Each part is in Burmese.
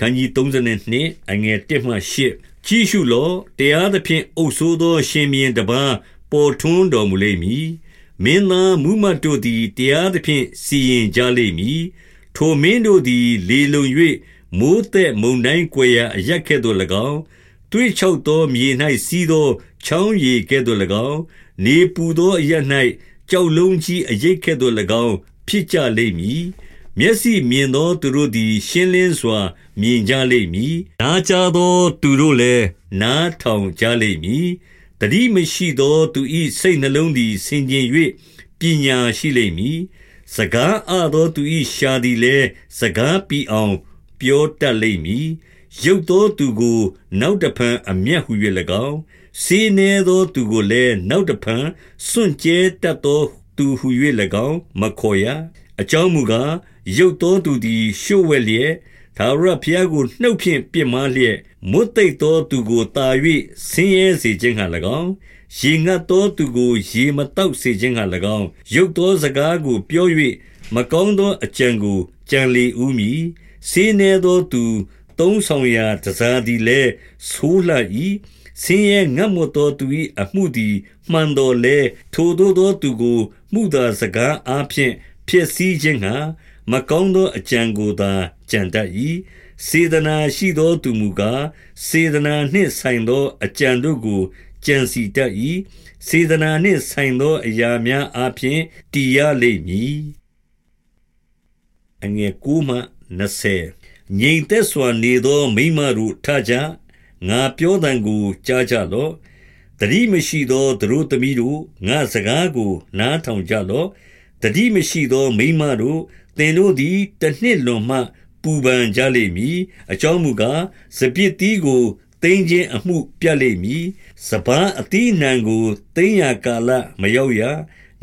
ခန်းကြီး32အငယ်1မှ8ကြည့်ရှုလောတရားသဖြင့်အုပ်ဆိုးသော ရှင်မြင်းတပားပေါ်ထွန်းတော်မူလိမ့်မည်မင်းသားမူမတ်တို့သည်တရားသဖြင့်စီရင်ကြလိမ့်မည်ထိုမင်းတို့သည် လေလုံ၍မိုးသက်မုန်တိုင်းကွယ်ရာအရက်ကဲ့သို့၎င်းတွေးချောက်သောမြေ၌စီးသောချောင်းရည်ကဲ့သို့၎င်းနေပူသောအရ၌ကြောက်လုံးကြီးအရိတ်ကဲ့သို့၎င်းဖြစ်ကြလိမ့်မည် မျက်စိမြင်သော သူတို့သည် ရှင်းလင်းစွာ မြင်ကြလိမ့်မည် နားကြားသော သူတို့လည်း နားထောင်ကြလိမ့်မည်တတိမရှိသော သူ၏စိတ်နှလုံးသည် ဆင်ခြင်၍ပညာရှိလိမ့်မည် စကားအသော သူ၏ရှာသည်လည်း စကားပြီးအောင် ပြောတတ်လိမ့်မည်ရုပ်သောသူကို နောက်တဖန် အမျက်ဟု၍၎င်းစေးနေသောသူကိုလည်း နောက်တဖန် စွန့်ကြဲတတ်သော သူဟု၍၎င်း မခေါ်ရ အကြောင်းမူကား ရုပ်သောသူသည်ရှို့ဝဲလျက်သာရဖျားကိုနှုတ်ဖြင့်ပြစ်မှားလျက်မွတ်သိပ်သောသူကိုတာ၍ဆင်းရဲစေခြင်းဟာ၎င်းရေငတ်သောသူကိုရေမတောက်စေခြင်းဟာ၎င်းရုပ်သောစကားကိုပြော၍မကောင်းသောအကြံကိုကြံလေဦးမည်စေးနေသောသူသုံးဆောင်ရာတစားသည်လည်းဆိုးလှ၏ဆင်းရဲငတ်မွတ်သောသူ၏အမှုသည်မှန်တော်လဲထိုသို့သောသူကိုမှုသာစကားအားဖြင့်ဖြစ်စည်းခြင်းဟာ မကောင်းသောအကြံကိုသာကြံတတ်၏စေတနာရှိသောသူမူကားစေတနာနှင့်ဆိုင်သောအကြံတို့ကိုကြံစီတတ်၏စေတနာနှင့်ဆိုင်သောအရာများအားဖြင့်တည်ရလိမ့်မည်အငယ်ကူမှ20ငြိမ်သက်စွာနေသောမိမတို့ထကြငါပြောတံကိုကြားကြလော့တတိမရှိသောသူတို့သမီးတို့ငါစကားကိုနားထောင်ကြလော့ တတိမရှိသောမိမတို့သင်တို့သည်တနှစ်လွန်မှ ပူပန်ကြလိမ့်မည်အကြောင်းမူကားစပြစ်တီးကိုသိမ်းခြင်းအမှုပြတ်လိမ့်မည်စပားအတိနံကိုသိမ်းရာကာလမရောက်ရ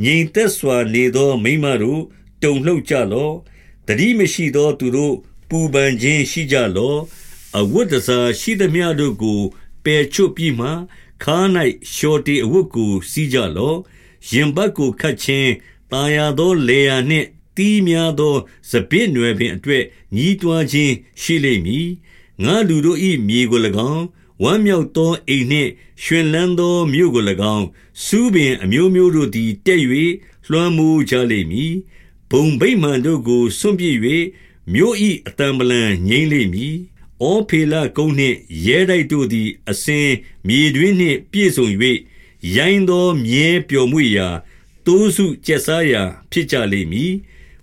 ငြိမ်သက်စွာနေသောမိမတို့တုန်လှုပ်ကြလော့တတိမရှိသောသူတို့ပူပန်ခြင်းရှိကြလော့အဝတ်တစားရှိသမျှတို့ကိုပယ်ချွတ်ပြီးမှခါ၌လျှော်တေအဝတ်ကိုစီးကြလော့ရင်ဘတ်ကိုခတ်ခြင်း တာယာသောလေယာနှင့်တီးများသောစပစ်နွယ်ပင်အတွက်ညီးတွားခြင်းရှိလိမ့်မည်ငါလူတို့၏မြေကို၎င်းဝမ်းမြောက်သောအိမ်နှင့်ရှင်လန်းသောမြို့ကို၎င်းစူးပင်အမျိုးမျိုးတို့သည်တက်၍လွှမ်းမိုးကြလိမ့်မည်ဘုံဗိမာန်တို့ကိုဆွန့်ပစ်၍မြို့၏အတံပလံငိမ့်လိမ့်မည်ဩဖေလကုန်းနှင့်ရဲတိုက်တို့သည် အစဉ်မြေတွင်းနှင့်ပြည့်စုံ၍ရိုင်းသောမြဲပျော်မွေ့ရာ တိုးစုကျက်စားရာဖြစ်ကြလိမ့်မည်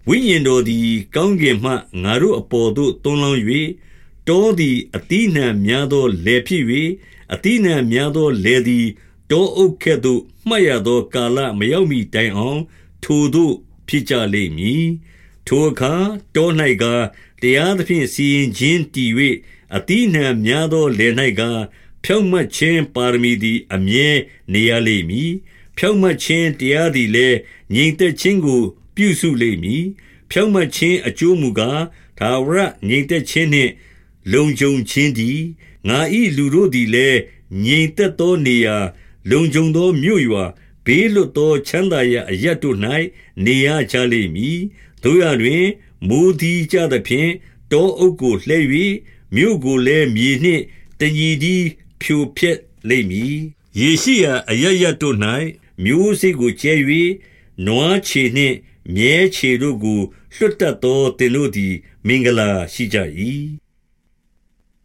ဝိညာဉ်တော်သည် ကောင်းကင်မှငါတို့အပေါ်သို့သွန်းလောင်း၍တောသည်အတိနှံများသောလယ်ဖြစ်၍အတိနှံများသောလယ်သည်တောအုပ်ကဲ့သို့မှတ်ရသောကာလမရောက်မီတိုင်အောင် ထိုသို့ဖြစ်ကြလိမ့်မည်ထိုအခါတော၌ကတရားသဖြင့်စီရင်ခြင်းတည်၍အတိနှံများသောလယ်၌ကဖြောင့်မတ်ခြင်းပါရမီသည် အမြဲနေရလိမ့်မည် ဖြောင့်မတ်ခြင်းတရားသည်လည်းငြိမ်သက်ခြင်းကို ပြုစုလိမ့်မည်ဖြောင့်မတ်ခြင်းအကျိုးမူကားသာဝရငြိမ်သက်ခြင်းနှင့် လုံခြုံခြင်းသည်ငါ၏လူတို့သည်လည်းငြိမ်သက်သောနေရာ လုံခြုံသောမြို့ရွာဘေးလွတ်သောချမ်းသာရာအရတ်တို့၌နေရကြလိမ့်မည်တို့ရတွင်မိုးသည်ကြသဖြင့်တောအုပ်ကိုလှဲ၍မြို့ကိုလည်းမြေနှင့်တညီဒီဖြိုဖျက်လိမ့်မည်ယေရှိယအရရတို့၌ မျိုးစေ့ကိုကျဲ၍နွားခြေနှင့်မြဲခြေတို့ကိုလွတ်တတ်သောသင်တို့သည် မင်္ဂလာရှိကြ၏